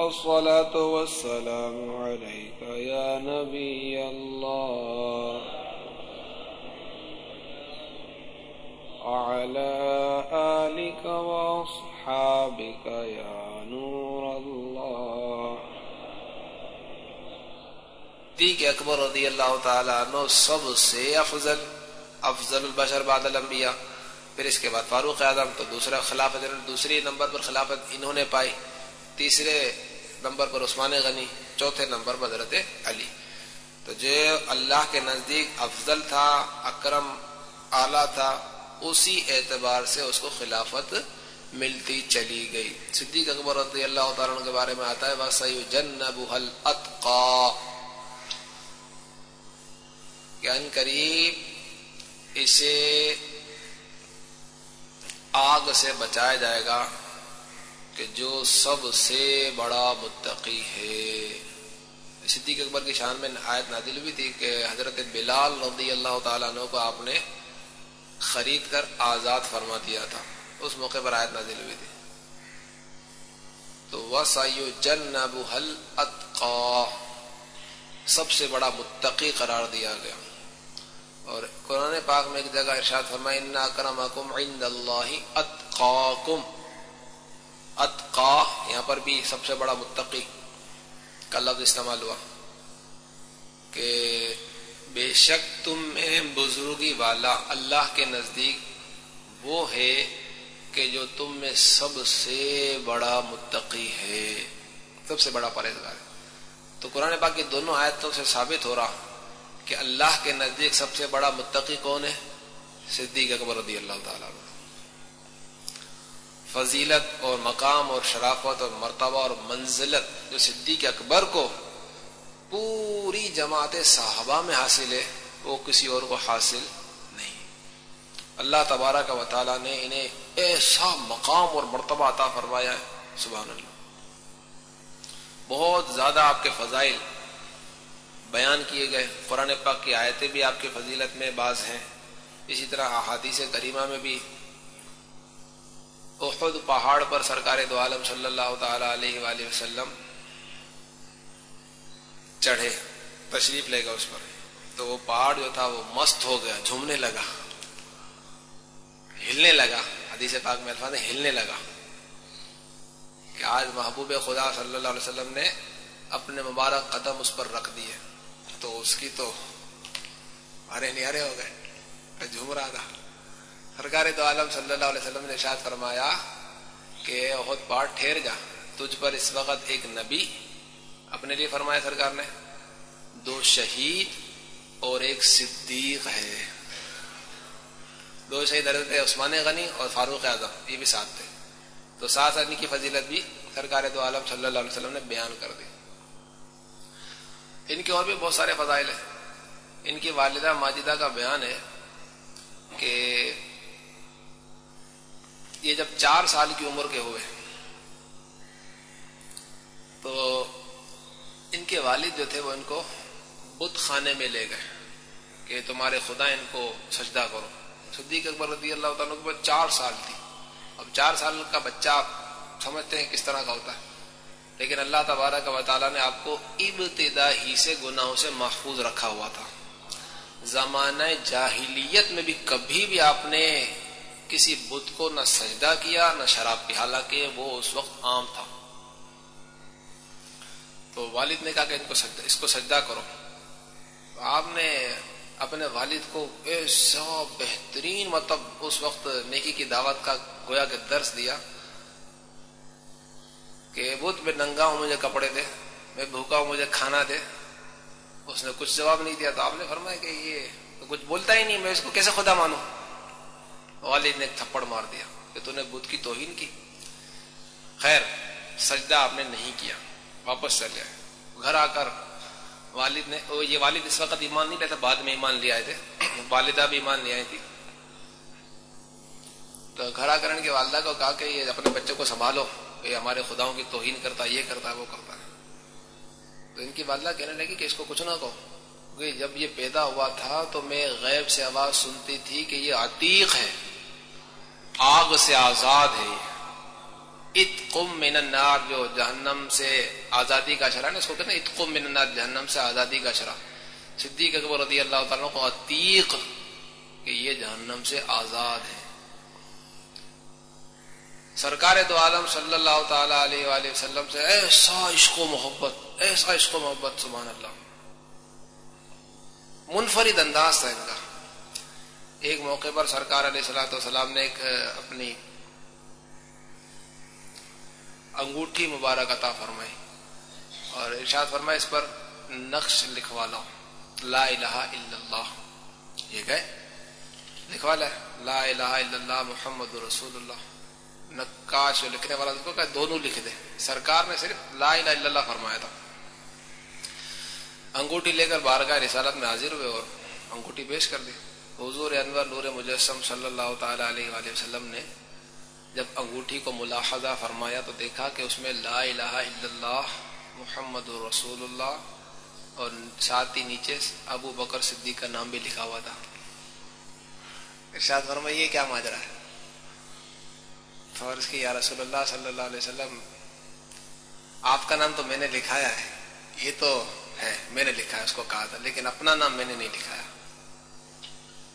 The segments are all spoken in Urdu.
الصلاة والسلام عليك يا نبي الله. وعلى آلك وأصحابك يا نور الله. صدیق اکبر رضی اللہ تعالیٰ عنہ سب سے افضل افضل البشر بعد الانبیاء. پھر اس کے بعد فاروق اعظم تو دوسرا خلافت، دوسری نمبر پر خلافت انہوں نے پائی. تیسرے نمبر پر عثمان غنی، چوتھے نمبر پر حضرت علی۔ تو جو اللہ کے نزدیک افضل تھا، اکرم اعلیٰ تھا، اسی اعتبار سے اس کو خلافت ملتی چلی گئی۔ صدیق اکبر رضی اللہ تعالیٰ کے بارے میں آتا ہے، وَسَيُجَنَّبُهَا کہ ان قریب اسے آگ سے بچایا جائے گا۔ کہ جو سب سے بڑا متقی ہے۔ صدیق اکبر کی شان میں آیت نادل بھی تھی کہ حضرت بلال رضی اللہ تعالیٰ عنہ کو آپ نے خرید کر آزاد فرما دیا تھا۔ اس موقع پر آیت نادل بھی تھی۔ تو وسائیو جن حل سب سے بڑا متقی قرار دیا گیا۔ اور قرآن پاک میں ایک جگہ ارشاد فرمائے ان اکرمکم عند اللہ اتقاکم اتقا، یہاں پر بھی سب سے بڑا متقی، کا لفظ استعمال ہوا، کہ بے شک تم میں بزرگی والا اللہ کے نزدیک وہ ہے کہ جو تم میں سب سے بڑا متقی ہے، سب سے بڑا پرہیزگار۔ ہے تو قرآن پاک کی دونوں آیتوں سے ثابت ہو رہا کہ اللہ کے نزدیک سب سے بڑا متقی کون ہے؟ صدیق اکبر رضی اللہ تعالیٰ فضیلت اور مقام اور شرافت اور مرتبہ اور منزلت جو صدیق اکبر کو پوری جماعت صحابہ میں حاصل ہے، وہ کسی اور کو حاصل نہیں۔ اللہ تبارہ کا وطالعہ نے انہیں ایسا مقام اور مرتبہ عطا فرمایا ہے، سبحان اللہ۔ بہت زیادہ آپ کے فضائل بیان کیے گئے، قرآن پاک کی آیتیں بھی آپ کی فضیلت میں بعض ہیں۔ اسی طرح احادیث کریمہ میں بھی احد پہاڑ پر سرکار دو عالم صلی اللہ تعالی علیہ وآلہ وسلم چڑھے، تشریف لے گا اس پر۔ تو وہ پہاڑ جو تھا وہ مست ہو گیا، جھومنے لگا، ہلنے لگا۔ حدیث پاک میں الفاظ ہلنے لگا۔ کہ آج محبوب خدا صلی اللہ علیہ وسلم نے اپنے مبارک قدم اس پر رکھ دیے۔ تو اس کی تو ہرے نیارے ہو گئے جھوم رہا تھا۔ سرکار دو عالم صلی اللہ علیہ وسلم نے شاد فرمایا کہ بہت پار ٹھہر جا، تجھ پر اس وقت ایک نبی اپنے لیے فرمایا سرکار نے۔ دو شہید اور ایک صدیق ہے۔ دو شہید حضرت عثمان غنی اور فاروق اعظم، یہ بھی ساتھ تھے۔ تو ساتھ آدمی کی فضیلت بھی سرکار دو عالم صلی اللہ علیہ وسلم نے بیان کر دی۔ ان کے اور بھی بہت سارے فضائل ہیں۔ ان کی والدہ ماجدہ کا بیان ہے کہ یہ جب چار سال کی عمر کے ہوئے تو ان کے والد جو تھے وہ ان کو بت خانے میں لے گئے کہ تمہارے خدا ان کو سجدہ کرو۔ صدیق اکبر رضی اللہ تعالیٰ کو چار سال تھی۔ اب چار سال کا بچہ آپ سمجھتے ہیں کس طرح کا ہوتا ہے۔ لیکن اللہ تبارہ کا تعالیٰ نے آپ کو ابتدا ہی سے گناہوں سے محفوظ رکھا ہوا تھا۔ زمانہ جاہلیت میں بھی کبھی بھی آپ نے کسی بت کو نہ سجدہ کیا، نہ شراب پی حالانکہ وہ اس وقت عام تھا۔ تو والد نے کہا کہ ان کو سجدہ، اس کو سجدہ کرو۔ آپ نے اپنے والد کو ایسا بہترین مطلب اس وقت نیکی کی دعوت کا گویا کہ درس دیا کہ بدھ میں ننگا ہوں مجھے کپڑے دے، میں بھوکا ہوں، مجھے کھانا دے۔ اس نے کچھ جواب نہیں دیا تو آپ نے فرمایا کہ یہ کچھ بولتا ہی نہیں، میں اس کو کیسے خدا مانوں؟ والد نے ایک تھپڑ مار دیا کہ تو نے بدھ کی توہین کی۔ خیر، سجدہ آپ نے نہیں کیا۔ واپس چل جائے گھر آ کر والد نے یہ والد اس وقت ایمان نہیں لیتا، بعد میں ایمان لے آئے تھے۔ والدہ بھی ایمان لے آئی تھی۔ تو گھر آ کر ان کے والدہ کو کہا کہ یہ اپنے بچے کو سنبھالو کہ ہمارے خداؤں کی توہین کرتا، یہ کرتا، وہ کرتا۔ ہے تو ان کی والدہ کہنے لگی کہ اس کو کچھ نہ کہو۔ کہ جب یہ پیدا ہوا تھا تو میں غیب سے آواز سنتی تھی کہ یہ عتیق ہے۔ آگ سے آزاد ہے اتقم من النار، جو جہنم سے آزادی کا شرح نا، اس کو کہتے ہیں اتقم من النار، جہنم سے آزادی کا شرح۔ صدیق اکبر رضی اللہ تعالیٰ کو عتیق کہ یہ جہنم سے آزاد ہے۔ سرکار دو عالم صلی اللہ تعالی علیہ وآلہ وسلم سے، ایسا عشق و محبت، ایسا عشق و محبت، سبحان اللہ۔ منفرد انداز تھا ان کا۔ ایک موقع پر سرکار علیہ السلاۃ والسلام نے ایک اپنی انگوٹھی مبارک عطا فرمائی اور ارشاد فرمائی، اس پر نقش لکھوا لا لا الہ الا اللہ۔ یہ گئے۔ لکھوا لے۔ لا الہ الا اللہ محمد رسول اللہ۔ نقاش لکھنے والا کو کہ دونوں لکھ دے۔ سرکار نے صرف لا الہ الا اللہ فرمایا تھا۔ انگوٹھی لے کر بارگاہ رسالت میں حاضر ہوئے اور انگوٹھی پیش کر دی۔ حضور انور نور مجسم صلی اللہ تعالی علیہ وآلہ وسلم نے جب انگوٹھی کو ملاحظہ فرمایا تو دیکھا کہ اس میں لا الہ الا اللہ، محمد رسول اللہ، اور ساتھ ہی نیچے ابو بکر صدیق کا نام بھی لکھا ہوا تھا۔ ارشاد فرمایا یہ کیا ماجرا ہے؟ فرض کی یا رسول اللہ صلی اللہ علیہ وسلم، آپ کا نام تو میں نے لکھایا ہے، یہ تو ہے، میں نے لکھا ہے، اس کو کہا تھا، لیکن اپنا نام میں نے نہیں لکھایا۔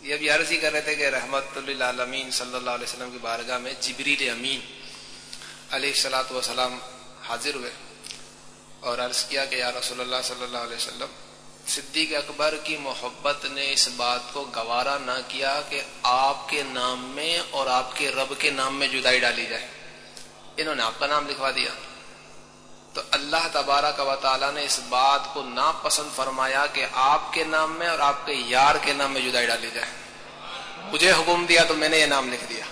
یہ اب عرض ہی کر رہے تھے کہ رحمت اللہ امین صلی اللہ علیہ وسلم کی بارگاہ میں جبریل امین علیہ السلاۃ وسلام حاضر ہوئے اور عرض کیا کہ یا رسول اللہ صلی اللہ علیہ وسلم، صدیق اکبر کی محبت نے اس بات کو گوارا نہ کیا کہ آپ کے نام میں اور آپ کے رب کے نام میں جدائی ڈالی جائے۔ انہوں نے آپ کا نام لکھوا دیا۔ تو اللہ تبارہ کا تعالیٰ نے اس بات کو ناپسند فرمایا کہ آپ کے نام میں اور آپ کے یار کے نام میں جدائی ڈالی جائے۔ مجھے حکم دیا تو میں نے یہ نام لکھ دیا۔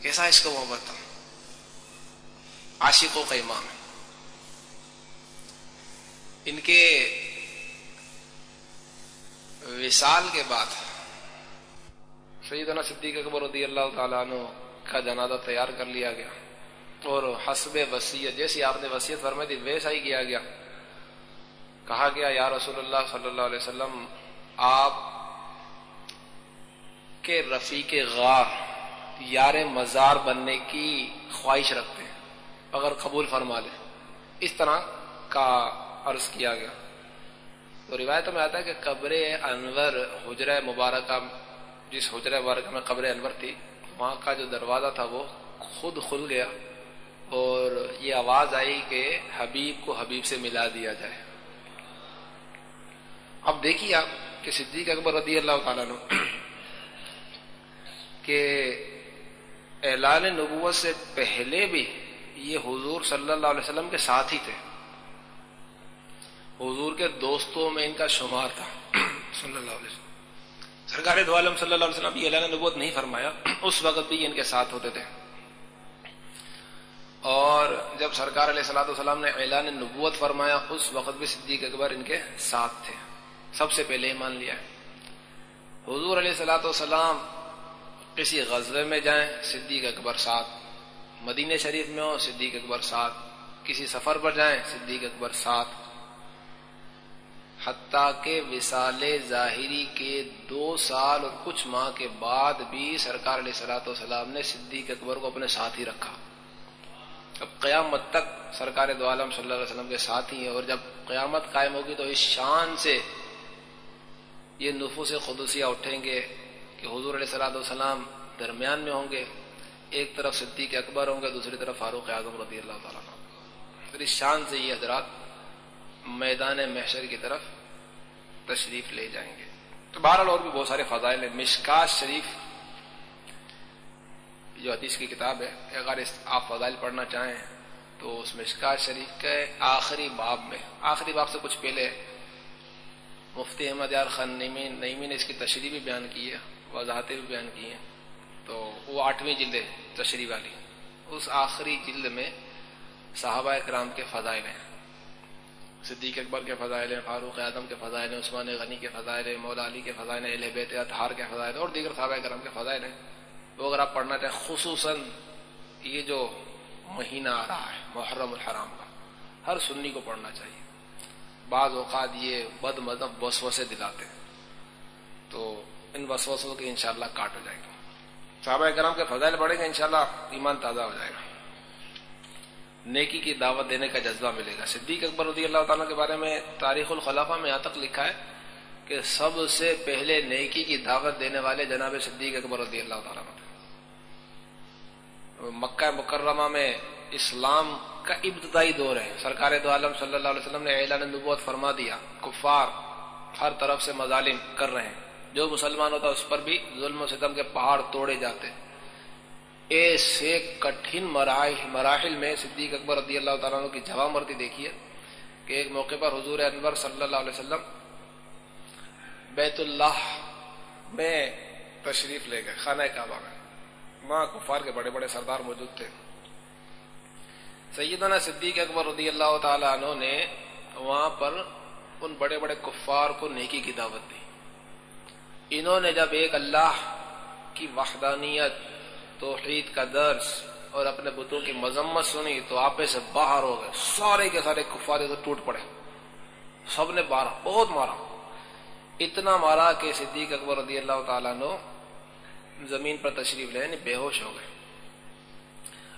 کیسا اس کو محبت تھا؟ عاشقوں کا امام۔ ہے ان کے وصال کے بعد سیدنا صدیق اکبر رضی اللہ تعالیٰ عنہ کا جنازہ تیار کر لیا گیا۔ اور حسب وسیعت جیسی آپ نے وسیعت فرمائی تھی، ویسا ہی کیا گیا۔ کہا گیا، یا رسول اللہ صلی اللہ علیہ وسلم، آپ کے رفیق غار، یار مزار بننے کی خواہش رکھتے ہیں، اگر قبول فرما لے۔ اس طرح کا عرض کیا گیا۔ تو روایتوں میں آتا ہے کہ قبر انور حجر مبارکہ، جس حجر مبارکہ میں قبر انور تھی، وہاں کا جو دروازہ تھا، وہ خود کھل گیا۔ اور یہ آواز آئی کہ حبیب کو حبیب سے ملا دیا جائے۔ اب دیکھیے آپ کہ صدیق اکبر رضی اللہ تعالیٰ کہ اعلان نبوت سے پہلے بھی یہ حضور صلی اللہ علیہ وسلم کے ساتھ ہی تھے۔ حضور کے دوستوں میں ان کا شمار تھا۔ صلی اللہ علیہ وسلم۔ سرکار دو عالم صلی اللہ علیہ وسلم یہ اعلان نبوت نہیں فرمایا، اس وقت بھی ان کے ساتھ ہوتے تھے۔ اور جب سرکار علیہ صلاح والسلام نے اعلان نبوت فرمایا، اس وقت بھی صدیق اکبر ان کے ساتھ تھے۔ سب سے پہلے ہی مان لیا۔ حضور علیہ صلاح والسلام کسی غزبے میں جائیں، صدیق اکبر ساتھ۔ مدینہ شریف میں ہو صدیق اکبر ساتھ۔ کسی سفر پر جائیں، صدیق اکبر ساتھ۔ حتیٰ کہ وسال ظاہری کے دو سال اور کچھ ماہ کے بعد بھی سرکار علیہ صلاحت والسلام نے صدیق اکبر کو اپنے ساتھ ہی رکھا۔ اب قیامت تک سرکار دو عالم صلی اللہ علیہ وسلم کے ساتھ ہی ہیں اور جب قیامت قائم ہوگی تو اس شان سے یہ نفوس خدوسیہ اٹھیں گے کہ حضور علیہ صلاح والسلام درمیان میں ہوں گے، ایک طرف صدیق اکبر ہوں گے، دوسری طرف فاروق اعظم رضی اللہ تعالیٰ پھر اس شان سے یہ حضرات میدان محشر کی طرف تشریف لے جائیں گے۔ تو بہرحال اور بھی بہت سارے فضائل ہیں۔ مشکات شریف جو حدیث کی کتاب ہے، اگر آپ فضائل پڑھنا چاہیں تو اس مشکات شریف کے آخری باب میں۔ آخری باب سے کچھ پہلے مفتی احمد یار خان نئیمی نے اس کی تشریح بھی بیان کی ہے، وضاحتیں بھی بیان کی ہیں۔ تو وہ آٹھویں جلد ہے تشریح والی۔ اس آخری جلد میں صحابہ کرام کے فضائل ہیں۔ صدیق اکبر کے فضائل ہیں، فاروق اعظم کے فضائل ہیں، عثمان غنی کے فضائل ہیں، مولا علی کے فضائل ہیں بیت اطہار کے فضائل ہیں اور دیگر صحابہ کرام کے فضائل ہیں۔ وہ اگر آپ پڑھنا چاہیں، خصوصاً یہ جو مہینہ آ رہا ہے، محرم الحرام کا، ہر سنی کو پڑھنا چاہیے۔ بعض اوقات یہ بد مذہب وسوسے دلاتے ہیں۔ تو ان وسوسوں کے انشاءاللہ کاٹ ہو جائے گا صحابہ کرام کے فضائل بڑھیں گے، انشاءاللہ ایمان تازہ ہو جائے گا۔ نیکی کی دعوت دینے کا جذبہ ملے گا۔ صدیق اکبر رضی اللہ تعالیٰ کے بارے میں تاریخ الخلافہ میں یہاں تک لکھا ہے کہ سب سے پہلے نیکی کی دعوت دینے والے جناب صدیق اکبر رضی اللہ تعالیٰ۔ مکہ مکرمہ میں اسلام کا ابتدائی دور ہے۔ سرکار دو عالم صلی اللہ علیہ وسلم نے اعلان نبوت فرما دیا، کفار ہر طرف سے مظالم کر رہے ہیں۔ جو مسلمان ہوتا اس پر بھی ظلم و ستم کے پہاڑ توڑے جاتے ایسے کٹھن مراحل میں صدیق اکبر رضی اللہ تعالیٰ کی جواب مرتی دیکھیے کہ ایک موقع پر حضور انور صلی اللہ علیہ وسلم بیت اللہ میں تشریف لے گئے، خانہ کعبہ میں۔ وہاں کفار کے بڑے بڑے سردار موجود تھے۔ سیدنا صدیق اکبر رضی اللہ تعالیٰ عنہ نے وہاں پر ان بڑے بڑے کفار کو نیکی کی دعوت دی۔ انہوں نے جب ایک اللہ کی وحدانیت، توحید کا درس اور اپنے بتوں کی مذمت سنی تو آپے سے باہر ہو گئے۔ سارے کے سارے کفارے تو ٹوٹ پڑے۔ سب نے مارا، بہت مارا۔ اتنا مارا کہ صدیق اکبر رضی اللہ تعالیٰ نو زمین پر تشریف لے یعنی بے ہوش ہو گئے۔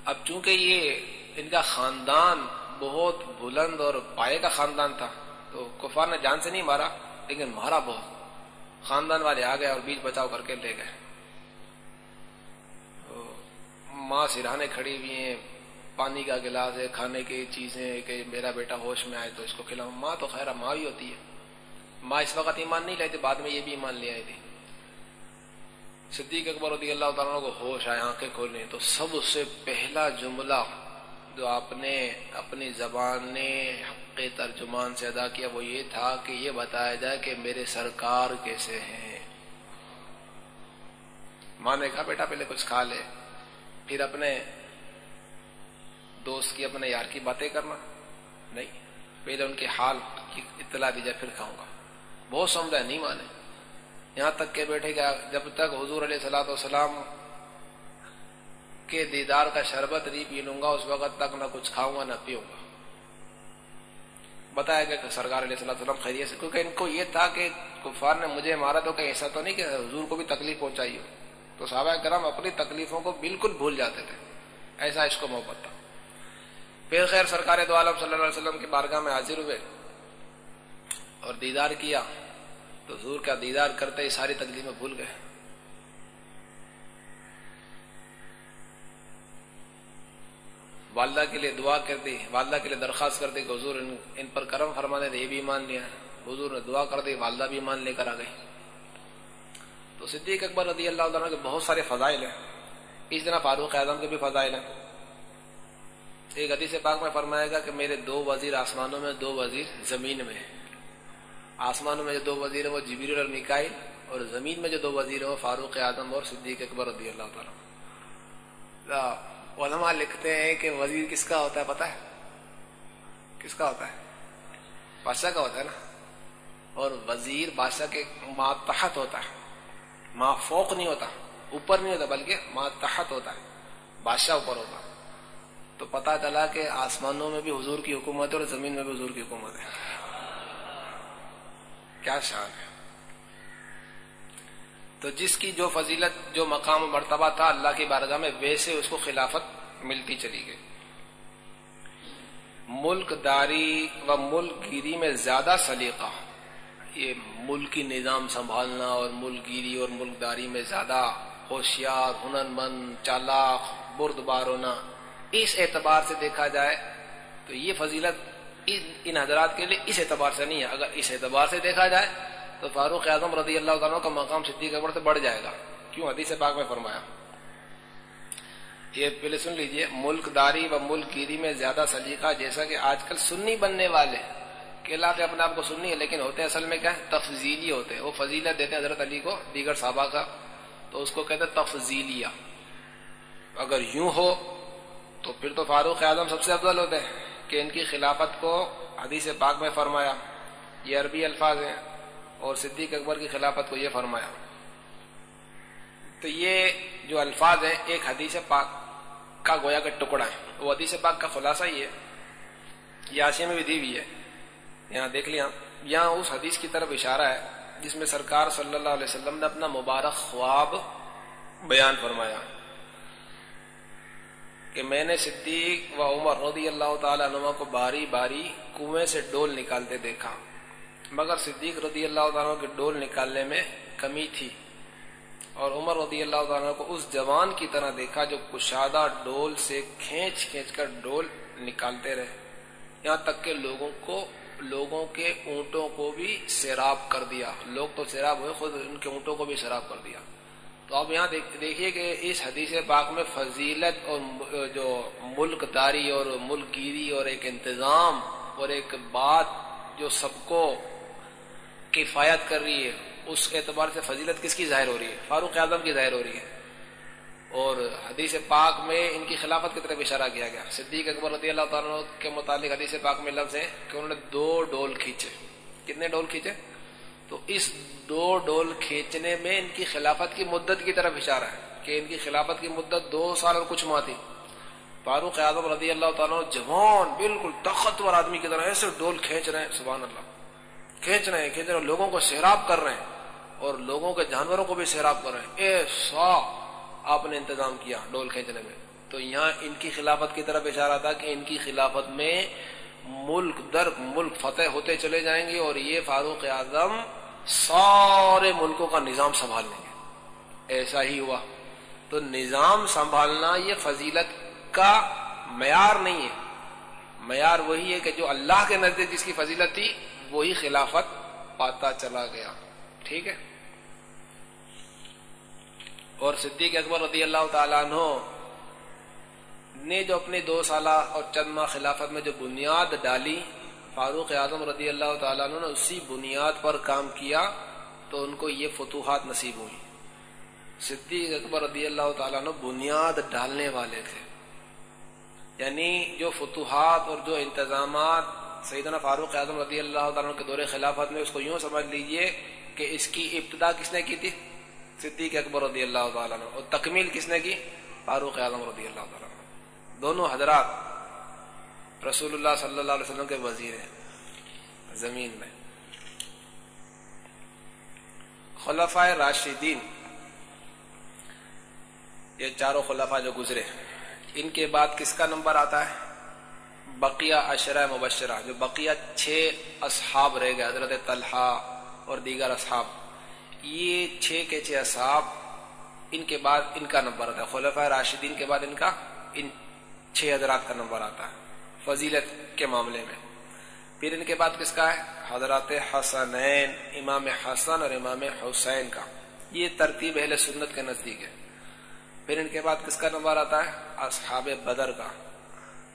اب چونکہ یہ ان کا خاندان بہت بلند اور پائے کا خاندان تھا، تو کفار نے جان سے نہیں مارا، لیکن مارا بہت۔ خاندان والے آ گئے اور بیچ بچاؤ کر کے لے گئے۔ ماں سرانے کھڑی ہوئی ہیں، پانی کا گلاس ہے، کھانے کی چیزیں کہ میرا بیٹا ہوش میں آئے تو اس کو کھلاؤں۔ ماں تو خیر، ماں ہی ہوتی ہے۔ ماں اس وقت ایمان نہیں لیتے بعد میں یہ بھی ایمان لے آئی تھی۔ صدیق اکبر رضی اللہ تعالیٰ کو ہوش آئے، آنکھیں کھولنے تو سب سے پہلا جملہ جو آپ نے اپنی زبان نے حق ترجمان سے ادا کیا، وہ یہ تھا کہ یہ بتایا جائے کہ میرے سرکار کیسے ہیں۔ ماں نے کہا، بیٹا، پہلے کچھ کھا لے، پھر اپنے دوست کی، اپنے یار کی باتیں کرنا۔ نہیں، پہلے ان کے حال کی اطلاع دی جائے، پھر کھاؤں گا۔ بہت سمجھا، نہیں مانے یہاں تک کہ بیٹھے گا جب تک حضور علیہ سلاۃ والسلام کے دیدار کا شربت نہیں پی لوں گا، اس وقت تک نہ کچھ کھاؤں گا، نہ پیوں گا۔ بتایا گیا کہ سرکار علیہ صلاح وسلم خیریت سے، کیونکہ ان کو یہ تھا کہ کفار نے مجھے مارا تو کہ ایسا تو نہیں کہ حضور کو بھی تکلیف پہنچائی ہو۔ تو صحابہ کرم اپنی تکلیفوں کو بالکل بھول جاتے تھے۔ ایسا اس کو محبت تھا۔ پھر خیر، سرکار دو عالم صلی اللہ علیہ وسلم کی بارگاہ میں حاضر ہوئے اور دیدار کیا۔ تو حضور کا دیدار کرتے ہی ساری تکلیفیں بھول گئے۔ والدہ کے لیے دعا کر دی، والدہ کے لیے درخواست کر دی کہ حضور ان پر کرم فرما دے، یہ بھی مان لیا۔ حضور نے دعا کر دی، والدہ بھی مان لے کر آ گئی تو صدیق اکبر رضی اللہ عنہ کے بہت سارے فضائل ہیں۔ اس طرح فاروق اعظم کے بھی فضائل ہیں۔ ایک حدیث پاک میں فرمائے گا کہ میرے دو وزیر آسمانوں میں، دو وزیر زمین میں آسمانوں میں جو دو وزیر ہیں وہ جبیر اور نکائل اور زمین میں جو دو وزیر ہیں وہ فاروق اعظم اور صدیق اکبر رضی اللہ تعالیٰ علماء لکھتے ہیں کہ وزیر کس کا ہوتا ہے پتا ہے؟ کس کا ہوتا ہے؟ بادشاہ کا ہوتا ہے نا؟ اور وزیر بادشاہ کے ماتحت ہوتا ہے۔ ماں فوق نہیں ہوتا، اوپر نہیں ہوتا، بلکہ ماں تحت ہوتا ہے، بادشاہ اوپر ہوتا تو پتا چلا کہ آسمانوں میں بھی حضور کی حکومت ہے اور زمین میں بھی حضور کی حکومت ہے۔ کیا شان ہے۔ تو جس کی جو فضیلت، جو مقام و مرتبہ تھا اللہ کی بارگاہ میں، ویسے اس کو خلافت ملتی چلی گئی۔ ملک داری و ملک گیری میں زیادہ سلیقہ۔ یہ ملکی نظام سنبھالنا اور ملک گیری اور ملک داری میں زیادہ ہوشیار، ہنر مند، چالاک برد بار ہونا، اس اعتبار سے دیکھا جائے تو یہ فضیلت ان حضرات کے لیے اس اعتبار سے نہیں ہے۔ اگر اس اعتبار سے دیکھا جائے تو فاروق اعظم رضی اللہ تعالیٰ کا مقام صدیق اکبر سے بڑھ جائے گا۔ کیوں؟ حدیث پاک میں فرمایا۔ یہ پہلے سن لیجیے، ملک داری و ملک گیری میں زیادہ سلیقہ، جیسا کہ آج کل سنی بننے والے کہلاتے اپنے آپ کو سننی ہے، لیکن ہوتے اصل میں کیا ہے؟ تفضیلی ہوتے ہیں۔ وہ فضیلت دیتے ہیں حضرت علی کو، دیگر صحابہ کا، تو اس کو کہتے ہیں تفضیلیہ۔ اگر یوں ہو تو پھر تو فاروق اعظم سب سے افضل ہوتے ہیں۔ کہ ان کی خلافت کو حدیث پاک میں فرمایا، یہ عربی الفاظ ہیں، اور صدیق اکبر کی خلافت کو یہ فرمایا۔ تو یہ جو الفاظ ہیں، ایک حدیث پاک کا گویا کا ٹکڑا ہے وہ حدیث پاک کا خلاصہ ہی ہے۔ یہ میں بھی دی ہوئی ہے۔ یہاں دیکھ لیا۔ یہاں اس حدیث کی طرف اشارہ ہے، جس میں سرکار صلی اللہ علیہ وسلم نے اپنا مبارک خواب بیان فرمایا۔ کہ میں نے صدیق و عمر رضی اللہ تعالی عنہ کو باری باری کنویں سے ڈول نکالتے دیکھا۔ مگر صدیق رضی اللہ تعالیٰ کے ڈول نکالنے میں کمی تھی۔ اور عمر رضی اللہ تعالیٰ کو اس جوان کی طرح دیکھا جو کشادہ ڈول سے کھینچ کھینچ کر ڈول نکالتے رہے۔ یہاں تک کہ لوگوں کو، لوگوں کے اونٹوں کو بھی سیراب کر دیا۔ لوگ تو سیراب ہوئے، خود ان کے اونٹوں کو بھی سیراب کر دیا۔ تو اب یہاں دیکھیے کہ اس حدیث پاک میں فضیلت اور جو ملک داری اور ملک گیری اور ایک انتظام اور ایک بات جو سب کو کفایت کر رہی ہے، اس اعتبار سے فضیلت کس کی ظاہر ہو رہی ہے؟ فاروق اعظم کی ظاہر ہو رہی ہے۔ اور حدیث پاک میں ان کی خلافت کی طرف اشارہ کیا گیا۔ صدیق اکبر رضی اللہ تعالیٰ کے متعلق حدیث پاک میں لفظ ہے کہ انہوں نے دو ڈول کھینچے۔ کتنے ڈول کھینچے؟ تو اس دو ڈول کھینچنے میں ان کی خلافت کی مدت کی طرف اشارہ ہے کہ ان کی خلافت کی مدت دو سال اور کچھ ماہ تھی۔ فاروق اعظم رضی اللہ تعالیٰ جوان، بالکل طاقتور آدمی کی طرح ایسے ڈول کھینچ رہے ہیں، سبحان اللہ۔ کھینچ رہے ہیں، کھینچ رہے ہیں، لوگوں کو سیراب کر رہے ہیں اور لوگوں کے جانوروں کو بھی سیراب کر رہے ہیں۔ ایسا آپ نے انتظام کیا ڈول کھینچنے میں۔ تو یہاں ان کی خلافت کی طرف اشارہ تھا کہ ان کی خلافت میں ملک در ملک فتح ہوتے چلے جائیں گے اور یہ فاروق اعظم سارے ملکوں کا نظام سنبھال لیں گے۔ ایسا ہی ہوا۔ تو نظام سنبھالنا یہ فضیلت کا معیار نہیں ہے۔ معیار وہی ہے کہ جو اللہ کے نزدیک جس کی فضیلت تھی، وہی خلافت پاتا چلا گیا۔ ٹھیک ہے؟ اور صدیق اکبر رضی اللہ تعالیٰ عنہ نے جو اپنے دو سالہ اور چند ماہ خلافت میں جو بنیاد ڈالی فاروق اعظم رضی اللہ تعالیٰ عنہ نے اسی بنیاد پر کام کیا تو ان کو یہ فتوحات نصیب ہوئی صدیق اکبر رضی اللہ تعالیٰ عنہ بنیاد ڈالنے والے تھے۔ یعنی جو فتوحات اور جو انتظامات سیدنا فاروق اعظم رضی اللہ تعالیٰ کے دور خلافت میں، اس کو یوں سمجھ لیجیے کہ اس کی ابتدا کس نے کی تھی؟ صدیق اکبر رضی اللہ تعالیٰ اور تکمیل کس نے کی؟ فاروق اعظم رضی اللہ تعالیٰ دونوں حضرات رسول اللہ صلی اللہ علیہ وسلم کے وزیر ہیں، زمین میں۔ خلفۂ راشدین، یہ چاروں خلفا جو گزرے ان کے بعد کس کا نمبر آتا ہے؟ بقیہ اشرہ مبشرہ، جو بقیہ چھ اصحاب رہ گئے، حضرت طلحہ اور دیگر اصحاب۔ یہ چھ کے چھ اصحاب ان کے بعد ان کا نمبر آتا ہے خلفۂ راشدین کے بعد ان کا، ان چھ حضرات کا نمبر آتا ہے۔ فضیلت کے معاملے میں۔ پھر ان کے بعد کس کا ہے؟ حضرات حسنین، امام حسن اور امام حسین کا۔ یہ ترتیب اہل سنت کے نزدیک ہے۔ پھر ان کے بعد کس کا نمبر آتا ہے؟ اصحاب بدر کا۔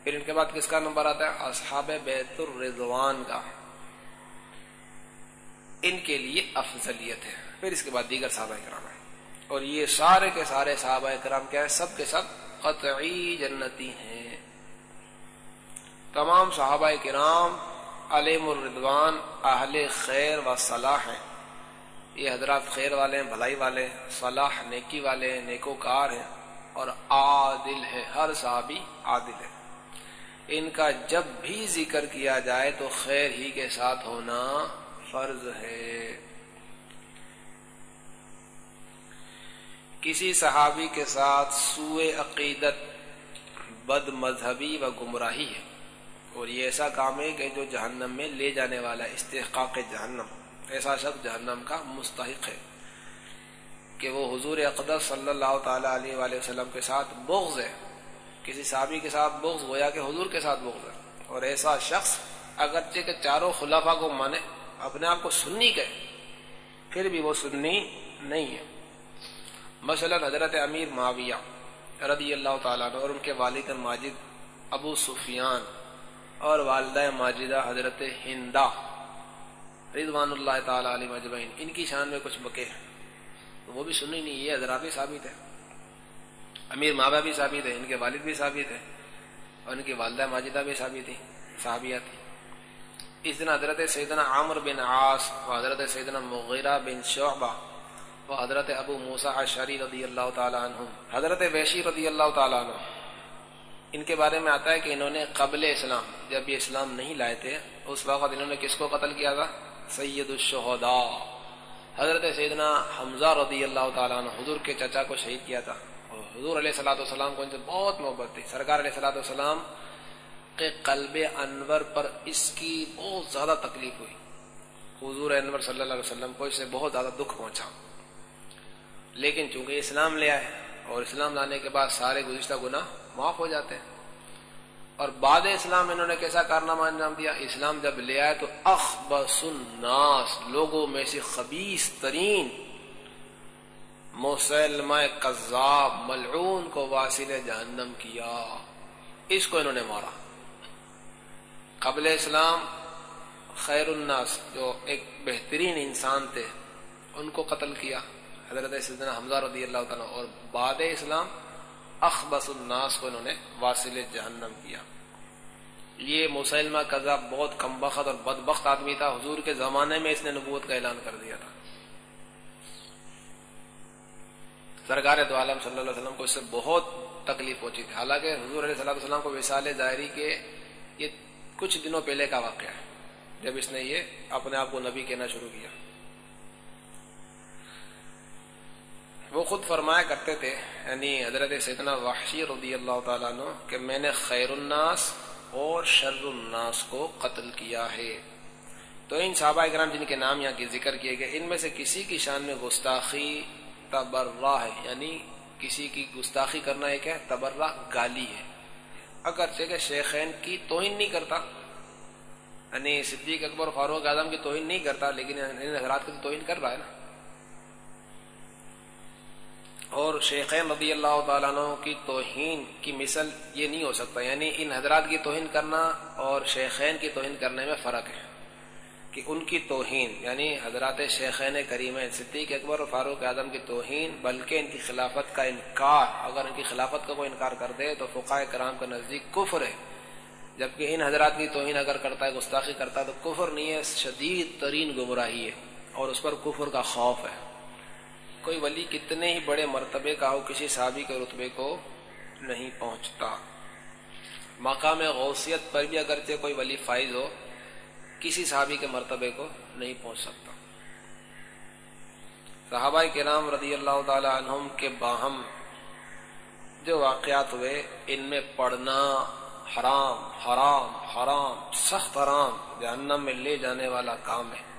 پھر ان کے بعد کس کا نمبر آتا ہے؟ اصحاب بیت الرضوان کا۔ ان کے لیے افضلیت ہے۔ پھر اس کے بعد دیگر صحابہ کرام ہیں۔ اور یہ سارے کے سارے صحابہ کرام کیا ہے سب کے سب قطعی جنتی ہیں۔ تمام صحابہ کرام علیم الردوان، اہل خیر و صلاح ہیں۔ یہ حضرات خیر والے ہیں، بھلائی والے صلاح نیکی والے ہیں نیکوکار ہیں اور عادل ہے ہر صحابی عادل ہے ان کا جب بھی ذکر کیا جائے تو خیر ہی کے ساتھ ہونا فرض ہے۔ کسی صحابی کے ساتھ سوئے عقیدت، بد مذہبی و گمراہی ہے۔ اور یہ ایسا کام ہے کہ جو جہنم میں لے جانے والا استحقاق جہنم ایسا شخص جہنم کا مستحق ہے کہ وہ حضور اقدس صلی اللہ تعالی علیہ وآلہ وسلم کے ساتھ بغض ہے۔ کسی صحابی کے ساتھ بغض، گویا کہ حضور کے ساتھ بغض ہے۔ اور ایسا شخص اگرچہ کہ چاروں خلافہ کو مانے، اپنے آپ کو سنی کہے، پھر بھی وہ سنی نہیں ہے۔ مثلا حضرت امیر معاویہ رضی اللہ تعالیٰ عنہ اور ان کے والد ماجد ابو سفیان اور والدہ ماجدہ حضرت ہندا رضوان اللہ تعالیٰ علیہ مجمعین، ان کی شان میں کچھ بکے ہیں۔ تو وہ بھی سنی نہیں، یہ حضرات بھی ثابت ہے امیر ماں بھی ثابت ہے ان کے والد بھی ثابت ہے ان کی والدہ ماجدہ بھی صحابی تھی صحابیہ تھی اس دن حضرت سیدنا عامر بن عاص و حضرت سیدنا مغیرہ بن شعبہ و حضرت ابو موسا عشری رضی اللہ تعالیٰ عنہ حضرت ویشی رضی اللہ تعالیٰ عنہ ان کے بارے میں آتا ہے کہ انہوں نے قبل اسلام، جب یہ اسلام نہیں لائے تھے، اس وقت انہوں نے کس کو قتل کیا تھا؟ سید الشہداء۔ حضرت سیدنا حمزہ رضی اللہ تعالیٰ عنہ، حضور کے چچا کو شہید کیا تھا۔ اور حضور علیہ صلاح والسلام کو ان سے بہت محبت تھی۔ سرکار علیہ صلاح والسلام کے قلب انور پر اس کی بہت زیادہ تکلیف ہوئی۔ حضور انور صلی اللہ علیہ وسلم کو اس سے بہت زیادہ دکھ پہنچا۔ لیکن چونکہ اسلام لے آئے اور اسلام لانے کے بعد سارے گزشتہ گناہ معاف ہو جاتے ہیں۔ اور بعد اسلام انہوں نے کیسا کارنامہ انجام دیا؟ اسلام جب لے آئے تو اخبص الناس، لوگوں میں سے خبیص ترین مسلمہ قذاب ملعون کو واصل جہنم کیا۔ اس کو انہوں نے مارا۔ قبل اسلام خیر الناس جو ایک بہترین انسان تھے، ان کو قتل کیا۔ حضرت سیدنا حمزہ رضی اللہ تعالیٰ اور بعد اسلام اخبص الناس کو انہوں نے واصل جہنم کیا۔ یہ مسلمہ قذاب بہت کم بخت اور بدبخت آدمی تھا۔ حضور کے زمانے میں اس نے نبوت کا اعلان کر دیا تھا۔ سرکار تو عالم صلی اللہ علیہ وسلم کو اس سے بہت تکلیف پہنچی تھی۔ حالانکہ حضور علیہ صلی وسلم کو وسال ظاہری کے یہ کچھ دنوں پہلے کا واقعہ ہے۔ جب اس نے یہ اپنے آپ کو نبی کہنا شروع کیا۔ وہ خود فرمایا کرتے تھے یعنی حضرت سیدنا وحشی رضی اللہ تعالیٰ عنہ، کہ میں نے خیر الناس اور شر الناس کو قتل کیا ہے۔ تو ان صحابہ اکرام جن کے نام یہاں کی ذکر کیے گئے، ان میں سے کسی کی شان میں گستاخی تبرہ ہے۔ یعنی کسی کی گستاخی کرنا ایک ہے، تبرہ گالی ہے۔ اگرچہ کہ شیخین کی توہین نہیں کرتا یعنی صدیق اکبر فاروق اعظم کی توہین نہیں کرتا، لیکن ان حضرات کی توہین کر رہا ہے نا۔ اور شیخین رضی اللہ تعالیٰ عنہ کی توہین کی مثل یہ نہیں ہو سکتا یعنی ان حضرات کی توہین کرنا اور شیخین کی توہین کرنے میں فرق ہے کہ ان کی توہین یعنی حضرات شیخین کریم صدیق اکبر اور فاروق اعظم کی توہین، بلکہ ان کی خلافت کا انکار، اگر ان کی خلافت کا کوئی انکار کر دے تو فقائے کرام کا نزدیک کفر ہے۔ جبکہ ان حضرات کی توہین اگر کرتا ہے، گستاخی کرتا ہے، تو کفر نہیں ہے، شدید ترین گمراہی ہے اور اس پر کفر کا خوف ہے۔ کوئی ولی کتنے ہی بڑے مرتبے کا ہو، کسی صحابی کے رتبے کو نہیں پہنچتا۔ مقام غوثیت پر بھی اگرچہ کوئی ولی فائز ہو، کسی صحابی کے مرتبے کو نہیں پہنچ سکتا۔ صحابہ کرام رضی اللہ تعالی عنہم کے باہم جو واقعات ہوئے، ان میں پڑھنا حرام حرام حرام، سخت حرام، جہنم میں لے جانے والا کام ہے۔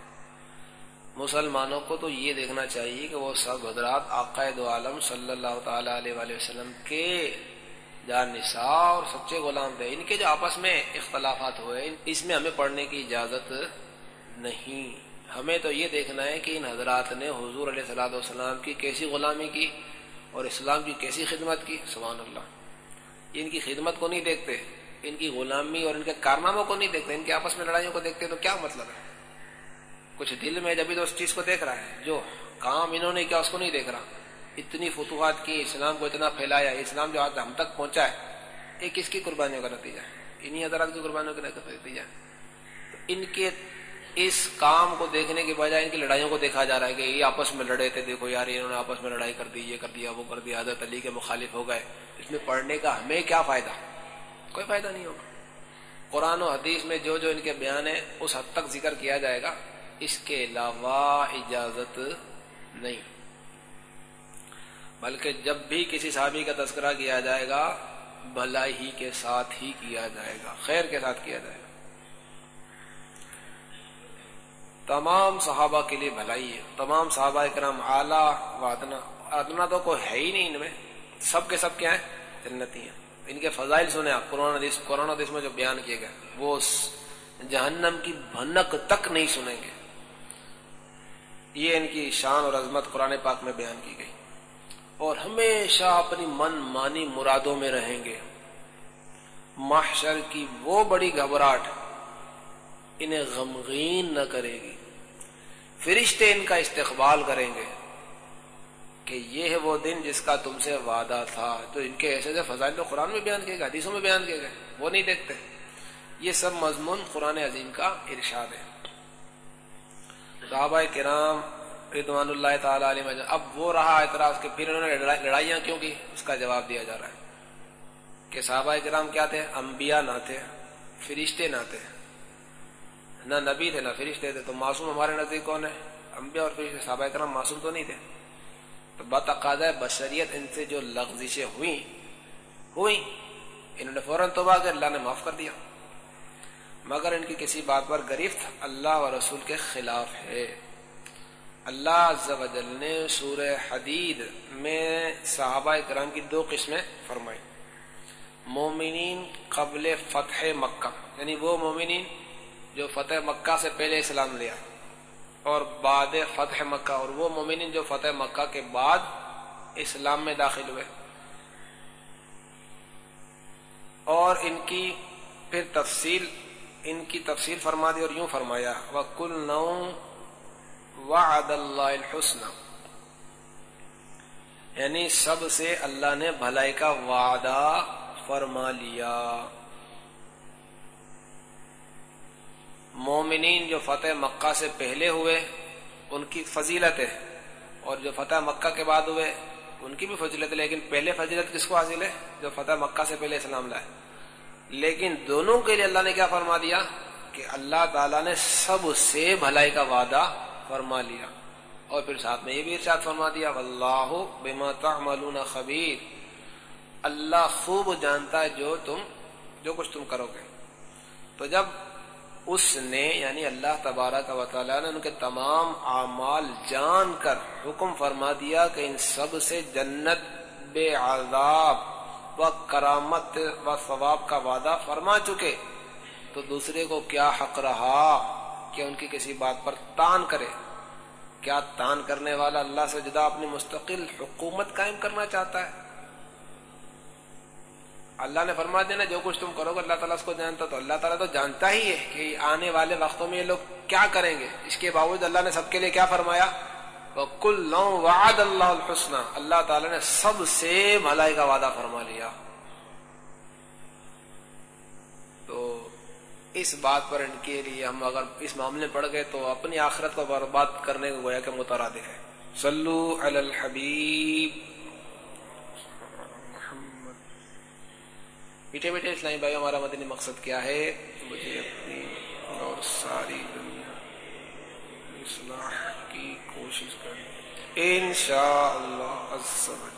مسلمانوں کو تو یہ دیکھنا چاہیے کہ وہ سب حضرات عقائد عالم صلی اللہ تعالی علیہ وآلہ وسلم کے جان نساء اور سچے غلام تھے، ان کے جو آپس میں اختلافات ہوئے اس میں ہمیں پڑھنے کی اجازت نہیں۔ ہمیں تو یہ دیکھنا ہے کہ ان حضرات نے حضور علیہ صلاح والسلام کی کیسی غلامی کی اور اسلام کی کیسی خدمت کی؟ سبحان اللہ۔ ان کی خدمت کو نہیں دیکھتے، ان کی غلامی اور ان کے کارناموں کو نہیں دیکھتے، ان کے آپس میں لڑائیوں کو دیکھتے، تو کیا مطلب ہے؟ کچھ دل میں جبھی تو اس چیز کو دیکھ رہا ہے، جو کام انہوں نے کیا اس کو نہیں دیکھ رہا۔ اتنی فتوحات کی، اسلام کو اتنا پھیلایا، اسلام جو آج ہم تک پہنچا ہے، یہ کس کی قربانیوں کا نتیجہ ہے؟ انہی حضرات کی قربانیوں کا نتیجہ ہے۔ ان کے اس کام کو دیکھنے کے بجائے ان کی لڑائیوں کو دیکھا جا رہا ہے کہ یہ آپس میں لڑے تھے، دیکھو یار، انہوں نے آپس میں لڑائی کر دی، یہ کر دیا، وہ کر دیا، حضرت علی کے مخالف ہو گئے۔ اس میں پڑھنے کا ہمیں کیا فائدہ؟ کوئی فائدہ نہیں ہوگا۔ قرآن و حدیث میں جو جو ان کے بیان ہے اس حد تک ذکر کیا جائے گا۔ اس کے علاوہ اجازت نہیں۔ بلکہ جب بھی کسی صحابی کا تذکرہ کیا جائے گا، بھلائی ہی کے ساتھ ہی کیا جائے گا، خیر کے ساتھ کیا جائے گا۔ تمام صحابہ کے لیے بھلائی ہے۔ تمام صحابہ اکرام اعلیٰ و ادنا۔ ادنا تو کوئی ہے ہی نہیں ان میں۔ سب کے سب کیا ہیں؟ جنتی ہیں۔ ان کے فضائل سنے آپ۔ قرآن حدیث قرآن حدیث میں جو بیان کیے گئے وہ جہنم کی بھنک تک نہیں سنیں گے۔ یہ ان کی شان اور عظمت قرآن پاک میں بیان کی گئی۔ اور ہمیشہ اپنی من مانی مرادوں میں رہیں گے۔ محشر کی وہ بڑی گھبراہٹ انہیں غمگین نہ کرے گی۔ فرشتے ان کا استقبال کریں گے کہ یہ ہے وہ دن جس کا تم سے وعدہ تھا۔ تو ان کے ایسے ایسے فضائل تو قرآن میں بیان کیے گئے، حدیثوں میں بیان کیے گئے، وہ نہیں دیکھتے۔ یہ سب مضمون قرآن عظیم کا ارشاد ہے۔ صحابہ کرام ردوان اللہ تعالی علیہ اب وہ رہا اعتراض کہ پھر انہوں نے لڑائیاں کیوں کی؟ اس کا جواب دیا جا رہا ہے کہ صحابہ کرام کیا تھے؟ انبیاء نہ تھے، فرشتے نہ تھے، نہ نبی تھے، نہ فرشتے تھے۔ تو معصوم ہمارے نزدیک کون ہے انبیاء اور فرشتے، صحابہ کرام معصوم تو نہیں تھے۔ تو بتقاض بشریت ان سے جو لغزشیں ہوئی ہوئی انہوں نے فوراً توبہ کر، اللہ نے معاف کر دیا۔ مگر ان کی کسی بات پر گرفت اللہ و رسول کے خلاف ہے۔ اللہ عز و جل نے سورہ حدید میں صحابہ کرام کی دو قسمیں فرمائی۔ مومنین قبل فتح مکہ یعنی وہ مومنین جو فتح مکہ سے پہلے اسلام لیا اور بعد فتح مکہ، اور وہ مومنین جو فتح مکہ کے بعد اسلام میں داخل ہوئے۔ اور ان کی پھر تفصیل ان کی تفصیل فرما دی اور یوں فرمایا وہ کل نو وعد اللہ الحسن۔ یعنی سب سے اللہ نے بھلائی کا وعدہ فرما لیا۔ مومنین جو فتح مکہ سے پہلے ہوئے، ان کی فضیلت ہے۔ اور جو فتح مکہ کے بعد ہوئے، ان کی بھی فضیلت ہے، لیکن پہلے فضیلت کس کو حاصل ہے؟ جو فتح مکہ سے پہلے اسلام لائے لیکن دونوں کے لیے اللہ نے کیا فرما دیا کہ اللہ تعالیٰ نے سب سے بھلائی کا وعدہ فرما لیا۔ اور پھر ساتھ میں یہ بھی ارشاد فرما دیا، واللہ بما تعملون خبیر اللہ خوب جانتا ہے جو تم، جو کچھ تم کرو گے تو جب اس نے یعنی اللہ تبارک و تعالیٰ نے ان کے تمام اعمال جان کر حکم فرما دیا کہ ان سب سے جنت بے عذاب و کرامت و ثواب کا وعدہ فرما چکے تو دوسرے کو کیا حق رہا کہ ان کی کسی بات پر تان کرے؟ کیا تان کرنے والا اللہ سے جدا اپنی مستقل حکومت قائم کرنا چاہتا ہے؟ اللہ نے فرما دینا جو کچھ تم کرو گے، اللہ تعالیٰ اس کو جانتا، تو اللہ تعالیٰ تو جانتا ہی ہے کہ آنے والے وقتوں میں یہ لوگ کیا کریں گے؟ اس کے باوجود اللہ نے سب کے لیے کیا فرمایا؟ کل وعد اللہ الحسن۔ اللہ تعالیٰ نے سب سے بھلائی کا وعدہ فرما لیا۔ تو اس بات پر ان کے لیے ہم اگر اس معاملے پڑ گئے تو اپنی آخرت کو برباد کرنے کو گویا کہ مترادف ہے۔ صلو علی الحبیب۔ میٹھے میٹھے اسلامی بھائی ہمارا مدنی مقصد کیا ہے؟ مجھے اپنی اور ساری دنیا، اصلاح کوشش کریں۔ انشاءاللہ عز و